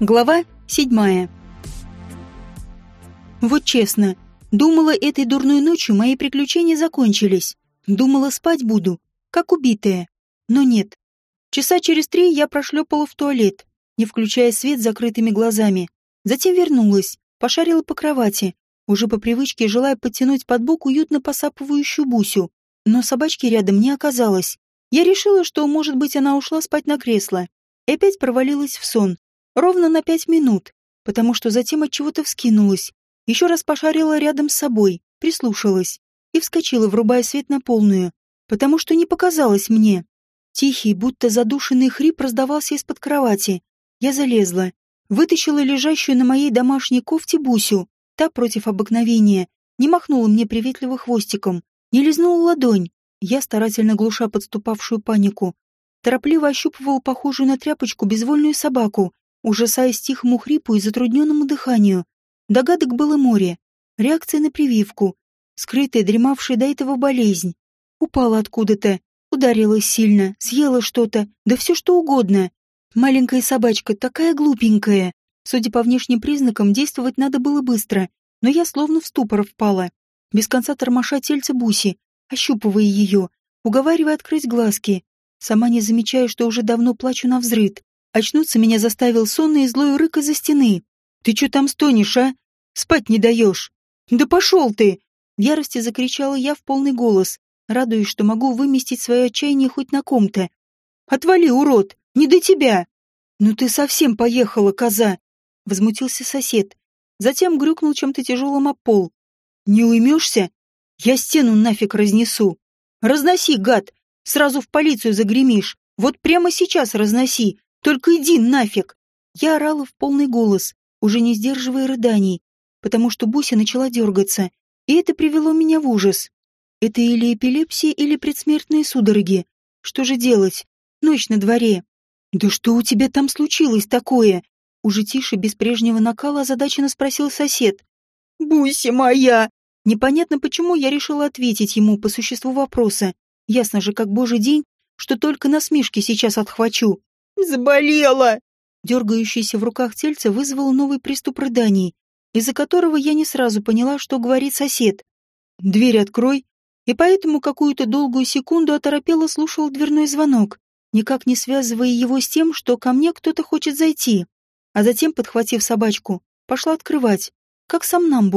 Глава седьмая. Вот честно, думала, этой дурной ночью мои приключения закончились. Думала, спать буду, как убитая. Но нет. Часа через три я прошлепала в туалет, не включая свет закрытыми глазами. Затем вернулась, пошарила по кровати, уже по привычке желая подтянуть под бок уютно посапывающую Бусю. Но собачки рядом не оказалось. Я решила, что, может быть, она ушла спать на кресло. И опять провалилась в сон, Ровно на пять минут, потому что затем от чего-то вскинулась, еще раз пошарила рядом с собой, прислушалась и вскочила, врубая свет на полную, потому что не показалось мне. Тихий, будто задушенный хрип раздавался из-под кровати. Я залезла, вытащила лежащую на моей домашней кофте Бусю. Та, против обыкновения, не махнула мне приветливо хвостиком, не лизнула ладонь. Я, старательно глуша подступавшую панику, торопливо ощупывала похожую на тряпочку безвольную собаку, ужасаясь тихому хрипу и затрудненному дыханию. Догадок было море. Реакция на прививку. Скрытая, дремавшая до этого болезнь. Упала откуда-то. Ударилась сильно, съела что-то, да все что угодно. Маленькая собачка, такая глупенькая. Судя по внешним признакам, действовать надо было быстро, но я словно в ступор впала. Без конца тормоша тельце Буси, ощупывая ее, уговаривая открыть глазки. Сама не замечая, что уже давно плачу на взрыд. Очнуться меня заставил сонный и злой рык из-за стены. «Ты что там стонешь, а? Спать не даешь!» «Да пошел ты!» В ярости закричала я в полный голос, радуясь, что могу выместить свое отчаяние хоть на ком-то. «Отвали, урод! Не до тебя!» «Ну ты совсем поехала, коза!» Возмутился сосед. Затем грюкнул чем-то тяжелым об пол. «Не уймешься? Я стену нафиг разнесу!» «Разноси, гад! Сразу в полицию загремишь! Вот прямо сейчас разноси! Только иди нафиг!» Я орала в полный голос, уже не сдерживая рыданий, потому что Буся начала дергаться, и это привело меня в ужас. Это или эпилепсия, или предсмертные судороги. Что же делать? Ночь на дворе. «Да что у тебя там случилось такое?» Уже тише, без прежнего накала, озадаченно спросил сосед. «Буся моя!» Непонятно, почему я решила ответить ему по существу вопроса. Ясно же, как божий день, что только насмешки сейчас отхвачу. Заболела!» Дергающееся в руках тельце вызвало новый приступ рыданий, из-за которого я не сразу поняла, что говорит сосед. «Дверь открой!» И поэтому какую-то долгую секунду оторопело слушал дверной звонок, никак не связывая его с тем, что ко мне кто-то хочет зайти. А затем, подхватив собачку, пошла открывать, как сам нам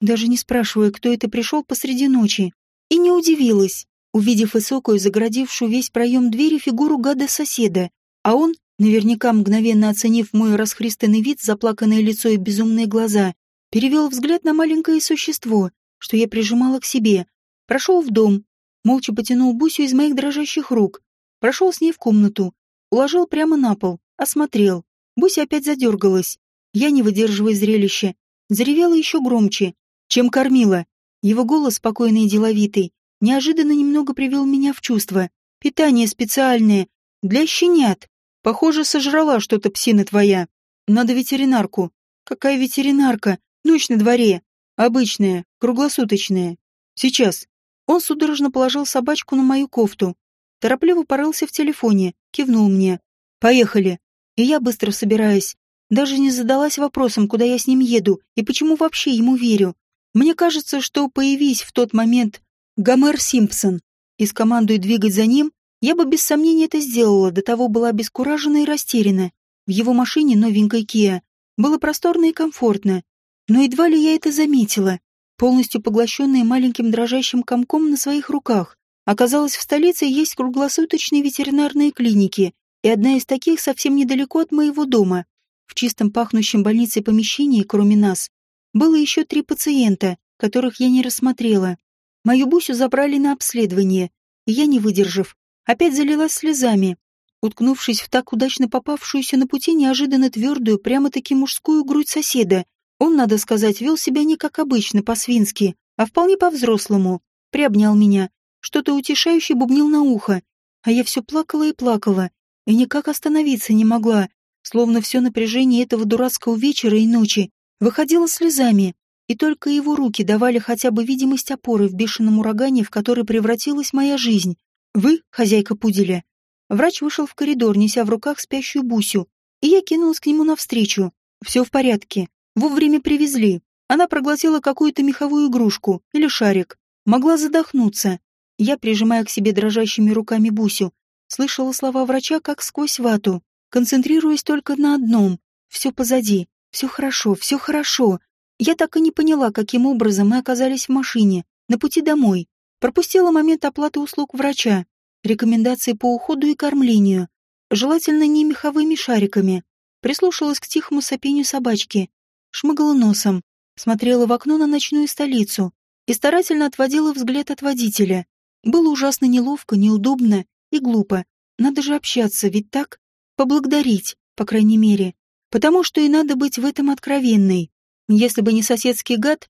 даже не спрашивая, кто это пришел посреди ночи. И не удивилась, увидев высокую, загородившую весь проем двери фигуру гада-соседа, а он, наверняка мгновенно оценив мой расхристанный вид, заплаканное лицо и безумные глаза, перевел взгляд на маленькое существо, что я прижимала к себе, прошел в дом, молча потянул Бусю из моих дрожащих рук, прошел с ней в комнату, уложил прямо на пол, осмотрел. Буся опять задергалась. Я, не выдерживая зрелища, заревела еще громче, чем кормила. Его голос, спокойный и деловитый, неожиданно немного привел меня в чувство. Питание специальное, для щенят. Похоже, сожрала что-то псина твоя. Надо ветеринарку. Какая ветеринарка? Ночь на дворе. Обычная, круглосуточная. Сейчас. Он судорожно положил собачку на мою кофту. Торопливо порылся в телефоне, кивнул мне. Поехали. И я, быстро собираясь, даже не задалась вопросом, куда я с ним еду и почему вообще ему верю. Мне кажется, что появись в тот момент Гомер Симпсон и скомандуй двигать за ним, я бы без сомнения это сделала, до того была обескуражена и растеряна. В его машине, новенькой Kia, было просторно и комфортно. Но едва ли я это заметила, полностью поглощенная маленьким дрожащим комком на своих руках. Оказалось, в столице есть круглосуточные ветеринарные клиники, и одна из таких совсем недалеко от моего дома. В чистом пахнущем больницей помещении, кроме нас, было еще три пациента, которых я не рассмотрела. Мою Бусю забрали на обследование, и я, не выдержав, опять залилась слезами, уткнувшись в так удачно попавшуюся на пути неожиданно твердую, прямо-таки мужскую грудь соседа. Он, надо сказать, вел себя не как обычно, по-свински, а вполне по-взрослому. Приобнял меня, что-то утешающе бубнил на ухо, а я все плакала и плакала, и никак остановиться не могла, словно все напряжение этого дурацкого вечера и ночи выходило слезами, и только его руки давали хотя бы видимость опоры в бешеном урагане, в который превратилась моя жизнь. «Вы, хозяйка пуделя?» Врач вышел в коридор, неся в руках спящую Бусю. и я кинулась к нему навстречу. Все в порядке. Вовремя привезли. Она проглотила какую-то меховую игрушку или шарик. Могла задохнуться. Я, прижимая к себе дрожащими руками Бусю, слышала слова врача как сквозь вату, концентрируясь только на одном. Все позади. Все хорошо, все хорошо. Я так и не поняла, каким образом мы оказались в машине, на пути домой. Пропустила момент оплаты услуг врача, рекомендации по уходу и кормлению, желательно не меховыми шариками. Прислушалась к тихому сопению собачки, шмыгала носом, смотрела в окно на ночную столицу и старательно отводила взгляд от водителя. Было ужасно неловко, неудобно и глупо. Надо же общаться, ведь так? Поблагодарить, по крайней мере. Потому что и надо быть в этом откровенной. Если бы не соседский гад,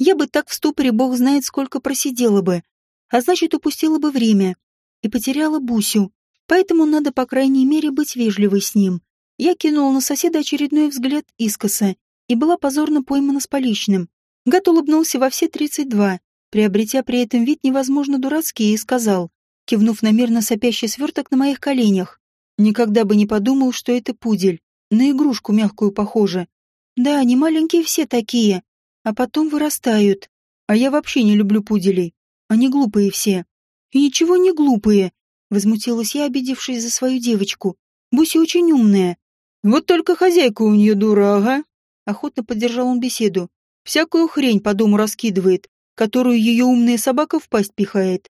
я бы так в ступоре бог знает сколько просидела бы. А значит, упустила бы время. И потеряла Бусю. Поэтому надо, по крайней мере, быть вежливой с ним. Я кинула на соседа очередной взгляд искоса и была позорно поймана с поличным. Гад улыбнулся во все тридцать два, приобретя при этом вид невозможно дурацкий, и сказал, кивнув на мирно сопящий сверток на моих коленях. Никогда бы не подумал, что это пудель. На игрушку мягкую похоже. Да, они маленькие все такие, а потом вырастают. А я вообще не люблю пуделей. Они глупые все. И ничего не глупые, возмутилась я, обидевшись за свою девочку. Буси очень умная. Вот только хозяйка у нее дура, ага. Охотно поддержал он беседу. Всякую хрень по дому раскидывает, которую ее умная собака в пасть пихает.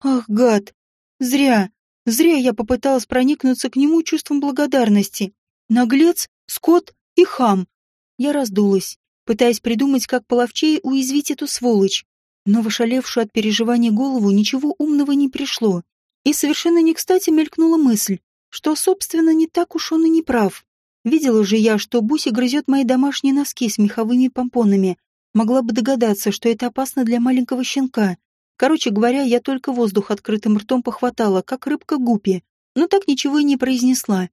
Ах, гад! Зря, зря я попыталась проникнуться к нему чувством благодарности. Наглец, скот и хам. Я раздулась, пытаясь придумать, как половчее уязвить эту сволочь. Но в от переживаний голову ничего умного не пришло. И совершенно не кстати мелькнула мысль, что, собственно, не так уж он и не прав. Видела же я, что Буси грызет мои домашние носки с меховыми помпонами. Могла бы догадаться, что это опасно для маленького щенка. Короче говоря, я только воздух открытым ртом похватала, как рыбка гупи, но так ничего и не произнесла.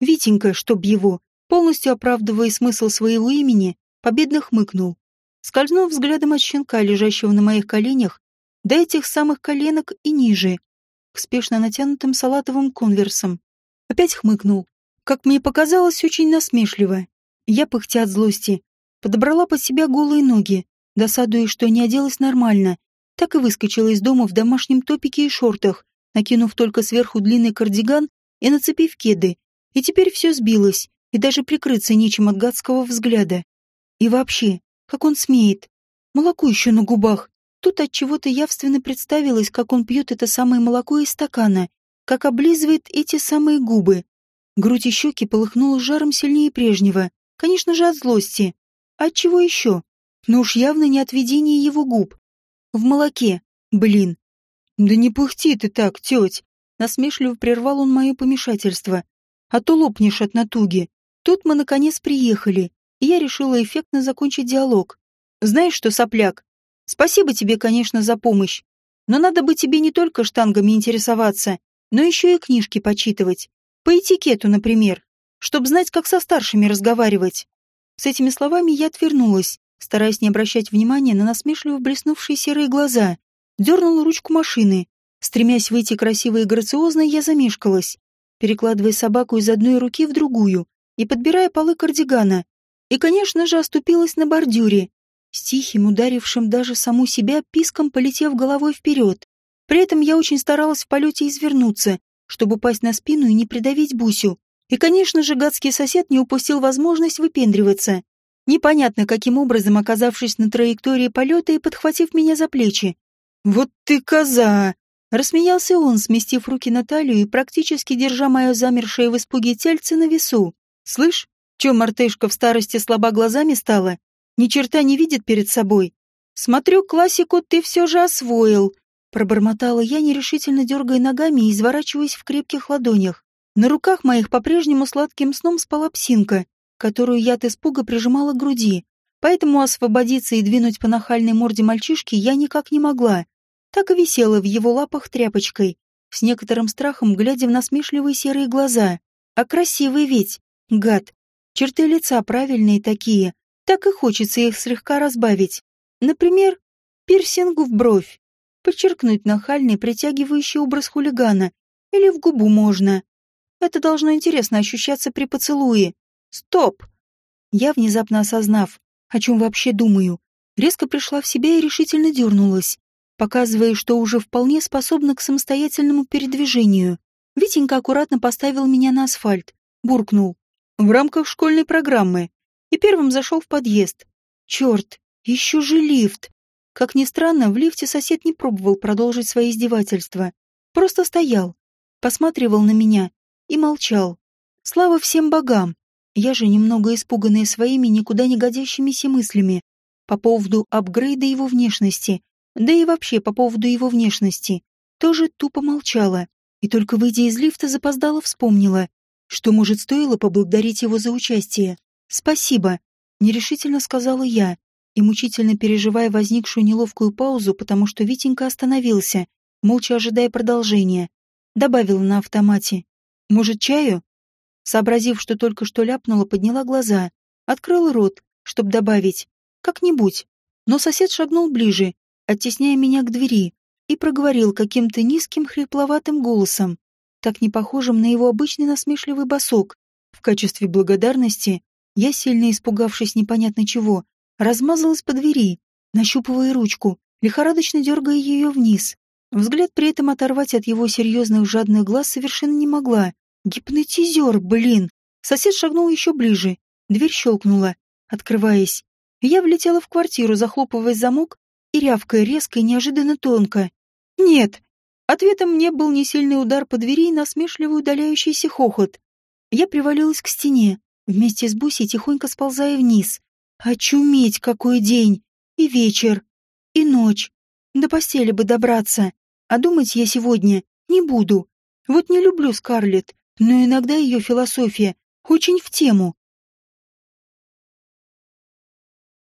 Витенька, чтоб его, полностью оправдывая смысл своего имени, победно хмыкнул. Скользнув взглядом от щенка, лежащего на моих коленях, до этих самых коленок и ниже, к спешно натянутым салатовым конверсам. Опять хмыкнул, как мне показалось, очень насмешливо. Я, пыхтя от злости, подобрала под себя голые ноги, досадуя, что не оделась нормально, так и выскочила из дома в домашнем топике и шортах, накинув только сверху длинный кардиган и нацепив кеды. И теперь все сбилось, и даже прикрыться нечем от гадского взгляда. И вообще, как он смеет. Молоко еще на губах. Тут от чего-то явственно представилось, как он пьет это самое молоко из стакана, как облизывает эти самые губы. Грудь и щеки полыхнуло жаром сильнее прежнего. Конечно же, от злости. А от чего еще? Но уж явно не от видения его губ. В молоке. Блин. Да не пухти ты так, теть. Насмешливо прервал он мое помешательство. А то лопнешь от натуги. Тут мы наконец приехали, и я решила эффектно закончить диалог. Знаешь что, сопляк? Спасибо тебе, конечно, за помощь. Но надо бы тебе не только штангами интересоваться, но еще и книжки почитывать. По этикету, например, чтобы знать, как со старшими разговаривать. С этими словами я отвернулась, стараясь не обращать внимания на насмешливо блеснувшие серые глаза. Дернула ручку машины. Стремясь выйти красиво и грациозно, я замешкалась, перекладывая собаку из одной руки в другую и подбирая полы кардигана. И, конечно же, оступилась на бордюре, с тихим, ударившим даже саму себя, писком полетев головой вперед. При этом я очень старалась в полете извернуться, чтобы упасть на спину и не придавить Бусю. И, конечно же, гадский сосед не упустил возможность выпендриваться. Непонятно, каким образом оказавшись на траектории полета и подхватив меня за плечи. «Вот ты коза!» Рассмеялся он, сместив руки на талию и практически держа мое замершее в испуге тельце на весу. «Слышь, чё мартышка в старости слаба глазами стала? Ни черта не видит перед собой. Смотрю, классику ты все же освоил. Пробормотала я, нерешительно дергая ногами и изворачиваясь в крепких ладонях. На руках моих по-прежнему сладким сном спала псинка, которую я от испуга прижимала к груди. Поэтому освободиться и двинуть по нахальной морде мальчишки я никак не могла. Так и висела в его лапах тряпочкой, с некоторым страхом глядя в насмешливые серые глаза. А красивый ведь, гад. Черты лица правильные такие, так и хочется их слегка разбавить. Например, пирсингу в бровь подчеркнуть нахальный, притягивающий образ хулигана. Или в губу можно. Это должно интересно ощущаться при поцелуе. Стоп! Я, внезапно осознав, о чем вообще думаю, резко пришла в себя и решительно дернулась, показывая, что уже вполне способна к самостоятельному передвижению. Витенька аккуратно поставил меня на асфальт, буркнул. В рамках школьной программы. И первым зашел в подъезд. Черт, еще же лифт. Как ни странно, в лифте сосед не пробовал продолжить свои издевательства. Просто стоял, посматривал на меня и молчал. Слава всем богам! Я же, немного испуганная своими никуда не годящимися мыслями по поводу апгрейда его внешности, да и вообще по поводу его внешности, тоже тупо молчала. И только выйдя из лифта, запоздала вспомнила, что, может, стоило поблагодарить его за участие. «Спасибо», — нерешительно сказала я, и мучительно переживая возникшую неловкую паузу, потому что Витенька остановился, молча ожидая продолжения, добавила на автомате. «Может, чаю?» Сообразив, что только что ляпнула, подняла глаза, открыла рот, чтобы добавить «как-нибудь». Но сосед шагнул ближе, оттесняя меня к двери, и проговорил каким-то низким хрипловатым голосом, так не похожим на его обычный насмешливый босок. В качестве благодарности я, сильно испугавшись непонятно чего, размазалась по двери, нащупывая ручку, лихорадочно дергая ее вниз. Взгляд при этом оторвать от его серьезных жадных глаз совершенно не могла, Гипнотизер, блин! Сосед шагнул еще ближе. Дверь щелкнула, открываясь. Я влетела в квартиру, захлопывая замок и рявкая резко и неожиданно тонко. «Нет!» Ответом мне был несильный удар по двери и насмешливый удаляющийся хохот. Я привалилась к стене, вместе с Бусей тихонько сползая вниз. Очуметь, какой день! И вечер, и ночь. До постели бы добраться. А думать я сегодня не буду. Вот не люблю Скарлетт, но иногда ее философия очень в тему.